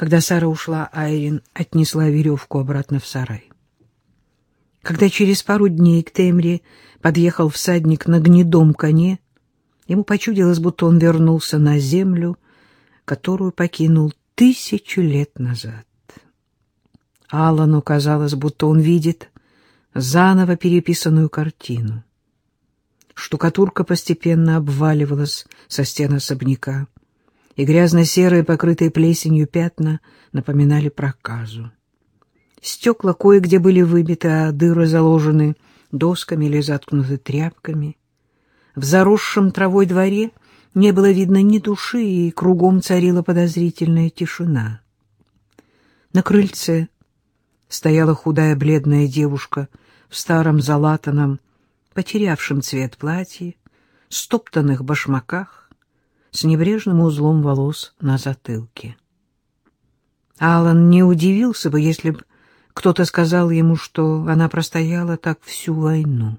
Когда Сара ушла, Айрин отнесла веревку обратно в сарай. Когда через пару дней к Темре подъехал всадник на гнедом коне, ему почудилось, будто он вернулся на землю, которую покинул тысячу лет назад. Аллану казалось, будто он видит заново переписанную картину. Штукатурка постепенно обваливалась со стен особняка, и грязно-серые, покрытые плесенью пятна напоминали проказу. Стекла кое-где были выбиты, а дыры заложены досками или заткнуты тряпками. В заросшем травой дворе не было видно ни души, и кругом царила подозрительная тишина. На крыльце стояла худая бледная девушка в старом залатанном, потерявшем цвет платье, стоптанных башмаках, с небрежным узлом волос на затылке. Алан не удивился бы, если бы кто-то сказал ему, что она простояла так всю войну.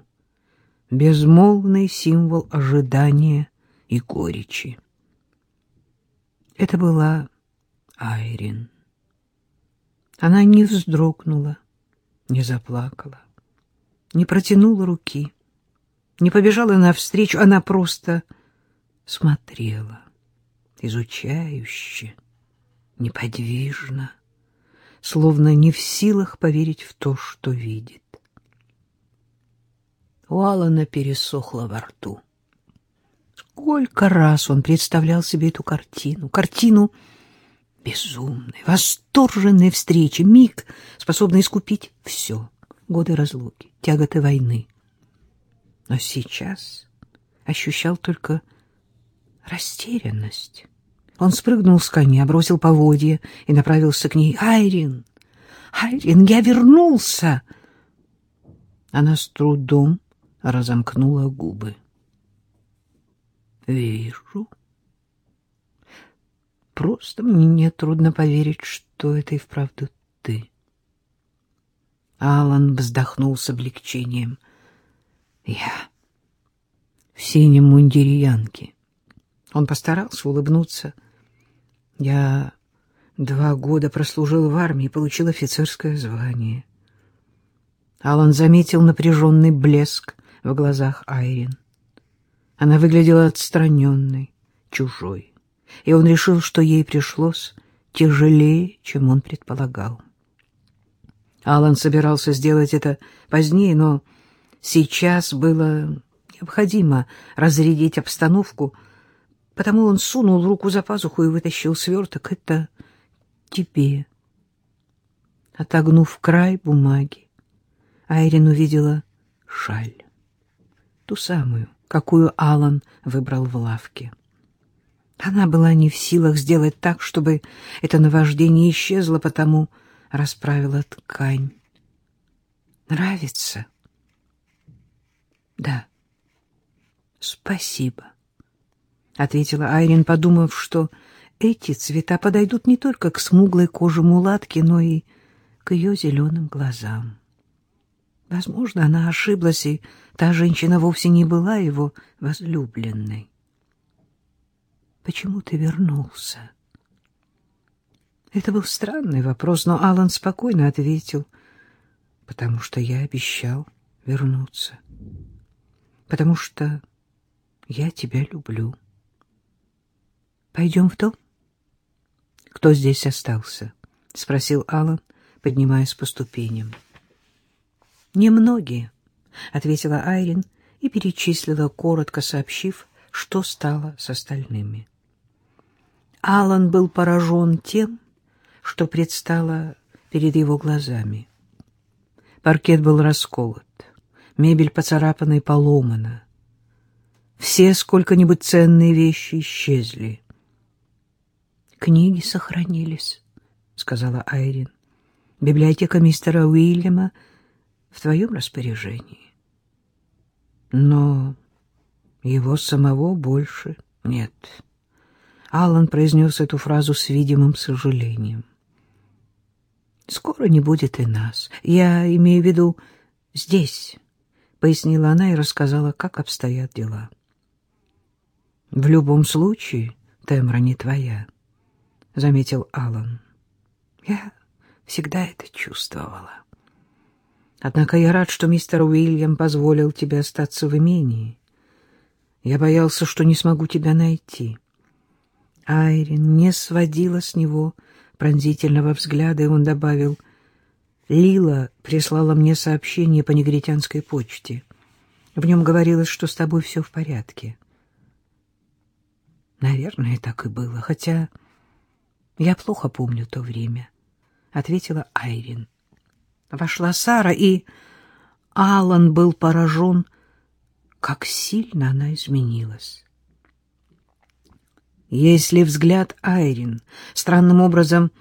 Безмолвный символ ожидания и горечи. Это была Айрин. Она не вздрогнула, не заплакала, не протянула руки, не побежала навстречу, она просто смотрела, изучающе, неподвижно словно не в силах поверить в то, что видит. У Алана пересохло во рту. Сколько раз он представлял себе эту картину, картину безумной, восторженной встречи, миг, способный искупить все, годы разлуки, тяготы войны. Но сейчас ощущал только растерянность. Он спрыгнул с коня, бросил поводья и направился к ней. «Айрин! Айрин, я вернулся!» Она с трудом разомкнула губы. «Вижу. Просто мне трудно поверить, что это и вправду ты». Алан вздохнул с облегчением. «Я в синем мундире Янки». Он постарался улыбнуться. Я два года прослужил в армии и получил офицерское звание. Алан заметил напряженный блеск в глазах Айрин. Она выглядела отстраненной, чужой, и он решил, что ей пришлось тяжелее, чем он предполагал. Алан собирался сделать это позднее, но сейчас было необходимо разрядить обстановку — Потому он сунул руку за пазуху и вытащил сверток. Это тебе. Отогнув край бумаги, Айрин увидела шаль. Ту самую, какую Алан выбрал в лавке. Она была не в силах сделать так, чтобы это наваждение исчезло, потому расправила ткань. Нравится? Да. Спасибо. — ответила Айрин, подумав, что эти цвета подойдут не только к смуглой коже мулатки, но и к ее зеленым глазам. Возможно, она ошиблась, и та женщина вовсе не была его возлюбленной. «Почему ты вернулся?» Это был странный вопрос, но Алан спокойно ответил, «Потому что я обещал вернуться. Потому что я тебя люблю». Пойдем в дом? — Кто здесь остался? — спросил Алан, поднимаясь по ступеням. — Немногие, — ответила Айрин и перечислила, коротко сообщив, что стало с остальными. Алан был поражен тем, что предстало перед его глазами. Паркет был расколот, мебель поцарапана и поломана. Все сколько-нибудь ценные вещи исчезли. Книги сохранились, — сказала Айрин. Библиотека мистера Уильяма в твоем распоряжении. Но его самого больше нет. Аллан произнес эту фразу с видимым сожалением. «Скоро не будет и нас. Я имею в виду здесь», — пояснила она и рассказала, как обстоят дела. «В любом случае, Темра не твоя. — заметил Алан. Я всегда это чувствовала. Однако я рад, что мистер Уильям позволил тебе остаться в имении. Я боялся, что не смогу тебя найти. Айрин не сводила с него пронзительного взгляда, и он добавил, «Лила прислала мне сообщение по негритянской почте. В нем говорилось, что с тобой все в порядке». Наверное, так и было, хотя я плохо помню то время, — ответила Айрин. Вошла Сара, и Алан был поражен, как сильно она изменилась. Если взгляд Айрин странным образом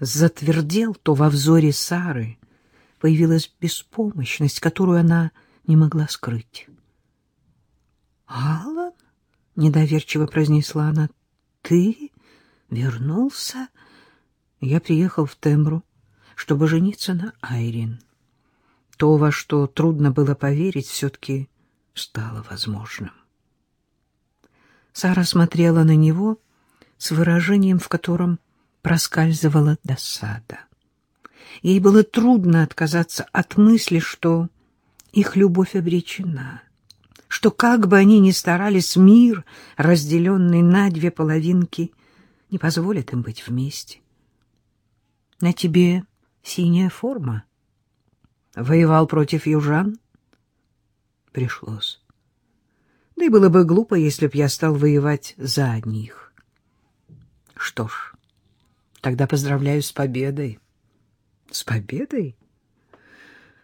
затвердел, то во взоре Сары появилась беспомощность, которую она не могла скрыть. «Алан?» — недоверчиво произнесла она. «Ты вернулся?» Я приехал в Тембру чтобы жениться на Айрин. То, во что трудно было поверить, все-таки стало возможным. Сара смотрела на него с выражением, в котором проскальзывала досада. Ей было трудно отказаться от мысли, что их любовь обречена, что как бы они ни старались, мир, разделенный на две половинки, не позволит им быть вместе. На тебе синяя форма. Воевал против южан? Пришлось. Да и было бы глупо, если б я стал воевать за них. Что ж, тогда поздравляю с победой. С победой?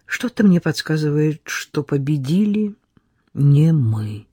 Что-то мне подсказывает, что победили не мы.